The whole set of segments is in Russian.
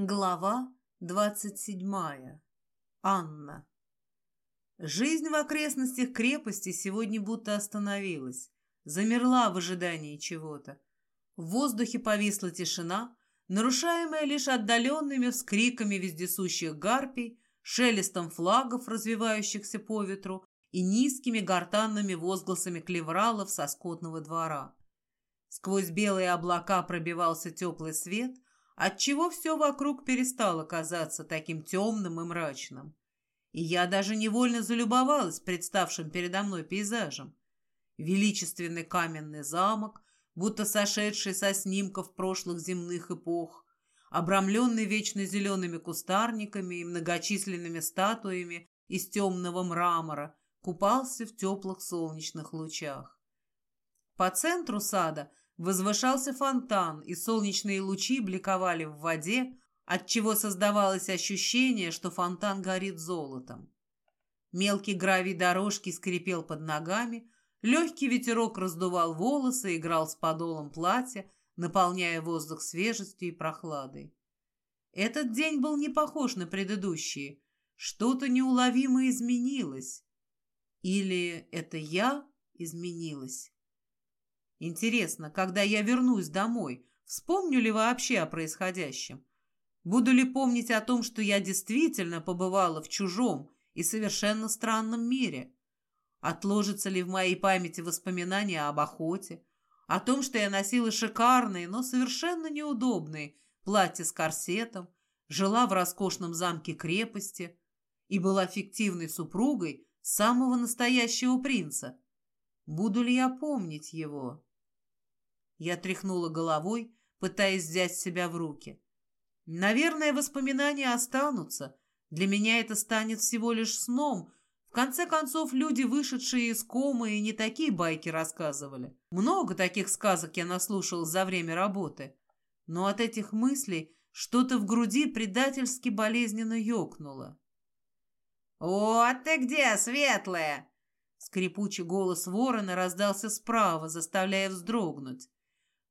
Глава двадцать седьмая. Анна. Жизнь в окрестностях крепости сегодня будто остановилась, замерла в ожидании чего-то. В воздухе повисла тишина, нарушаемая лишь отдаленными вскриками вездесущих гарпий, шелестом флагов, развивающихся по ветру, и низкими гортанными возгласами клевралов со скотного двора. Сквозь белые облака пробивался теплый свет — отчего все вокруг перестало казаться таким темным и мрачным. И я даже невольно залюбовалась представшим передо мной пейзажем. Величественный каменный замок, будто сошедший со снимков прошлых земных эпох, обрамленный вечно зелеными кустарниками и многочисленными статуями из темного мрамора, купался в теплых солнечных лучах. По центру сада Возвышался фонтан, и солнечные лучи бликовали в воде, отчего создавалось ощущение, что фонтан горит золотом. Мелкий гравий дорожки скрипел под ногами, легкий ветерок раздувал волосы, играл с подолом платья, наполняя воздух свежестью и прохладой. Этот день был не похож на предыдущие. Что-то неуловимо изменилось. Или это я изменилась? Интересно, когда я вернусь домой, вспомню ли вообще о происходящем? Буду ли помнить о том, что я действительно побывала в чужом и совершенно странном мире? Отложится ли в моей памяти воспоминания об охоте, о том, что я носила шикарные, но совершенно неудобные платья с корсетом, жила в роскошном замке крепости и была фиктивной супругой самого настоящего принца? Буду ли я помнить его?» Я тряхнула головой, пытаясь взять себя в руки. Наверное, воспоминания останутся. Для меня это станет всего лишь сном. В конце концов, люди, вышедшие из комы, и не такие байки рассказывали. Много таких сказок я наслушал за время работы. Но от этих мыслей что-то в груди предательски болезненно ёкнуло. «Вот ты где, светлая!» Скрипучий голос ворона раздался справа, заставляя вздрогнуть.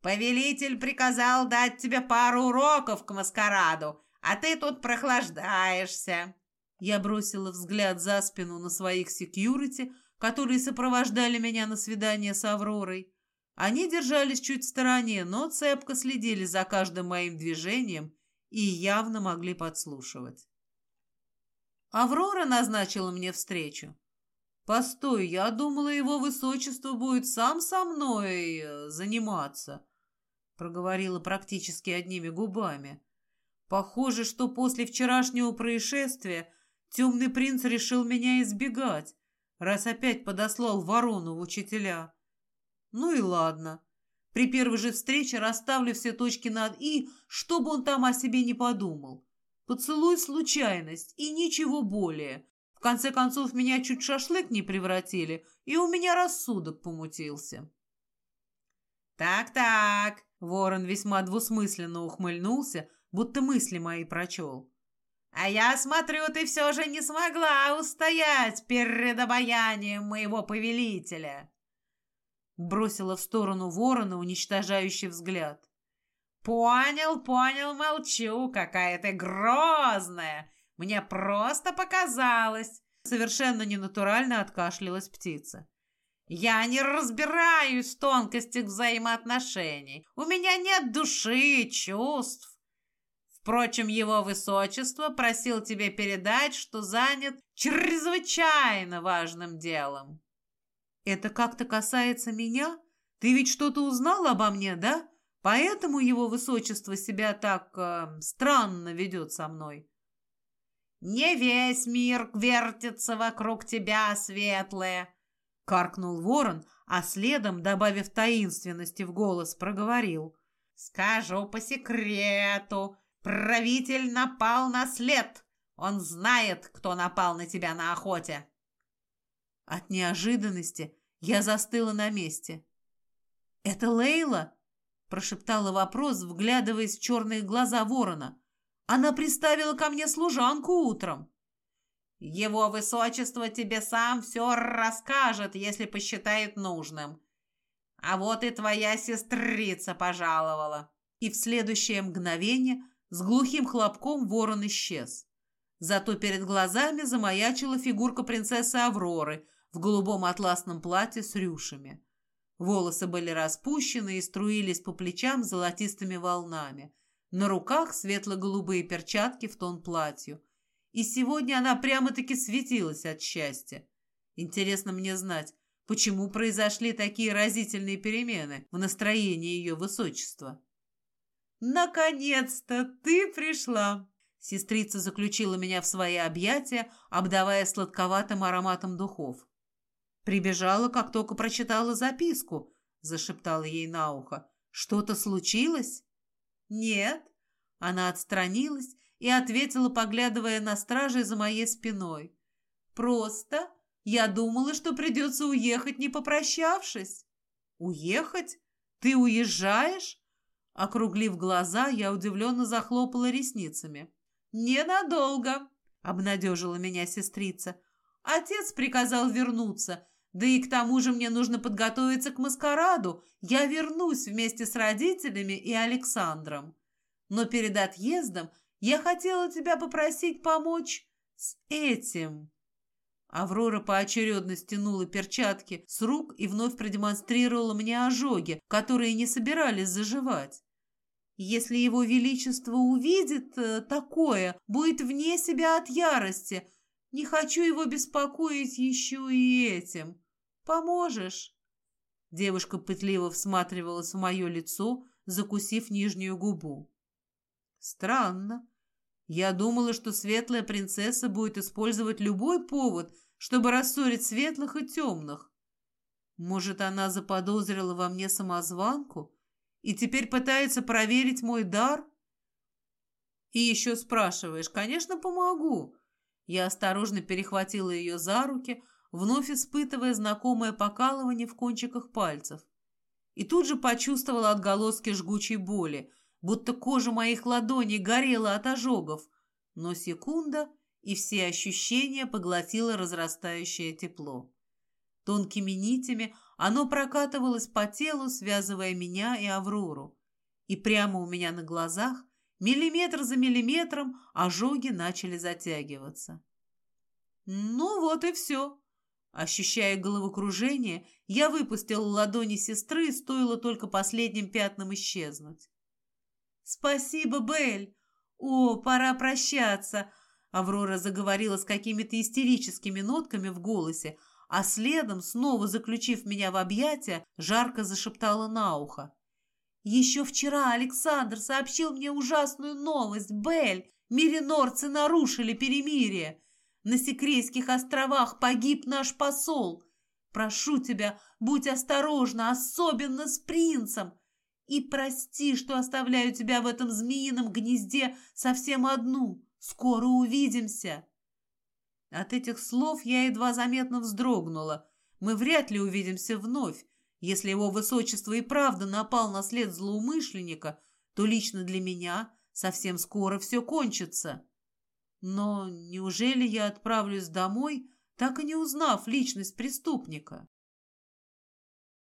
Повелитель приказал дать тебе пару уроков к маскараду, а ты тут прохлаждаешься». Я бросила взгляд за спину на своих секьюрити, которые сопровождали меня на свидание с Авророй. Они держались чуть в стороне, но цепко следили за каждым моим движением и явно могли подслушивать. Аврора назначила мне встречу. «Постой, я думала, его высочество будет сам со мной э, заниматься проговорила практически одними губами. Похоже, что после вчерашнего происшествия темный принц решил меня избегать, раз опять подослал ворону в учителя. Ну и ладно. При первой же встрече расставлю все точки над «и», чтобы он там о себе не подумал. Поцелуй случайность и ничего более. В конце концов, меня чуть шашлык не превратили, и у меня рассудок помутился. «Так-так», Ворон весьма двусмысленно ухмыльнулся, будто мысли мои прочел. «А я смотрю, ты все же не смогла устоять перед обаянием моего повелителя!» Бросила в сторону ворона уничтожающий взгляд. «Понял, понял, молчу, какая ты грозная! Мне просто показалось!» Совершенно ненатурально откашлялась птица. Я не разбираюсь в тонкостях взаимоотношений. У меня нет души чувств. Впрочем, его высочество просил тебе передать, что занят чрезвычайно важным делом. Это как-то касается меня? Ты ведь что-то узнал обо мне, да? Поэтому его высочество себя так э, странно ведет со мной. Не весь мир вертится вокруг тебя, светлая, Каркнул ворон, а следом, добавив таинственности в голос, проговорил. «Скажу по секрету, правитель напал на след. Он знает, кто напал на тебя на охоте». От неожиданности я застыла на месте. «Это Лейла?» – прошептала вопрос, вглядываясь в черные глаза ворона. «Она приставила ко мне служанку утром». Его высочество тебе сам все расскажет, если посчитает нужным. А вот и твоя сестрица пожаловала». И в следующее мгновение С глухим хлопком ворон исчез. Зато перед глазами замаячила фигурка принцессы Авроры в голубом атласном платье с рюшами. Волосы были распущены и струились по плечам золотистыми волнами. На руках светло-голубые перчатки в тон платью. И сегодня она прямо-таки светилась от счастья. Интересно мне знать, почему произошли такие разительные перемены в настроении ее высочества. «Наконец-то ты пришла!» Сестрица заключила меня в свои объятия, обдавая сладковатым ароматом духов. «Прибежала, как только прочитала записку», — зашептала ей на ухо. «Что-то случилось?» «Нет». Она отстранилась и ответила, поглядывая на стражей за моей спиной. «Просто я думала, что придется уехать, не попрощавшись». «Уехать? Ты уезжаешь?» Округлив глаза, я удивленно захлопала ресницами. «Ненадолго», — обнадежила меня сестрица. «Отец приказал вернуться, да и к тому же мне нужно подготовиться к маскараду. Я вернусь вместе с родителями и Александром. Но перед отъездом я хотела тебя попросить помочь с этим». Аврора поочередно стянула перчатки с рук и вновь продемонстрировала мне ожоги, которые не собирались заживать. Если его величество увидит э, такое, будет вне себя от ярости. Не хочу его беспокоить еще и этим. Поможешь?» Девушка пытливо всматривалась в мое лицо, закусив нижнюю губу. «Странно. Я думала, что светлая принцесса будет использовать любой повод, чтобы рассорить светлых и темных. Может, она заподозрила во мне самозванку?» и теперь пытается проверить мой дар? И еще спрашиваешь, конечно, помогу. Я осторожно перехватила ее за руки, вновь испытывая знакомое покалывание в кончиках пальцев. И тут же почувствовала отголоски жгучей боли, будто кожа моих ладоней горела от ожогов. Но секунда, и все ощущения поглотило разрастающее тепло. Тонкими нитями оно прокатывалось по телу, связывая меня и Аврору. И прямо у меня на глазах, миллиметр за миллиметром, ожоги начали затягиваться. Ну вот и все. Ощущая головокружение, я выпустила ладони сестры, стоило только последним пятнам исчезнуть. «Спасибо, Белль! О, пора прощаться!» Аврора заговорила с какими-то истерическими нотками в голосе, а следом, снова заключив меня в объятия, жарко зашептала на ухо. «Еще вчера Александр сообщил мне ужасную новость. Бель, миринорцы нарушили перемирие. На Секрейских островах погиб наш посол. Прошу тебя, будь осторожна, особенно с принцем. И прости, что оставляю тебя в этом змеином гнезде совсем одну. Скоро увидимся». От этих слов я едва заметно вздрогнула. Мы вряд ли увидимся вновь. Если его высочество и правда напал на след злоумышленника, то лично для меня совсем скоро все кончится. Но неужели я отправлюсь домой, так и не узнав личность преступника?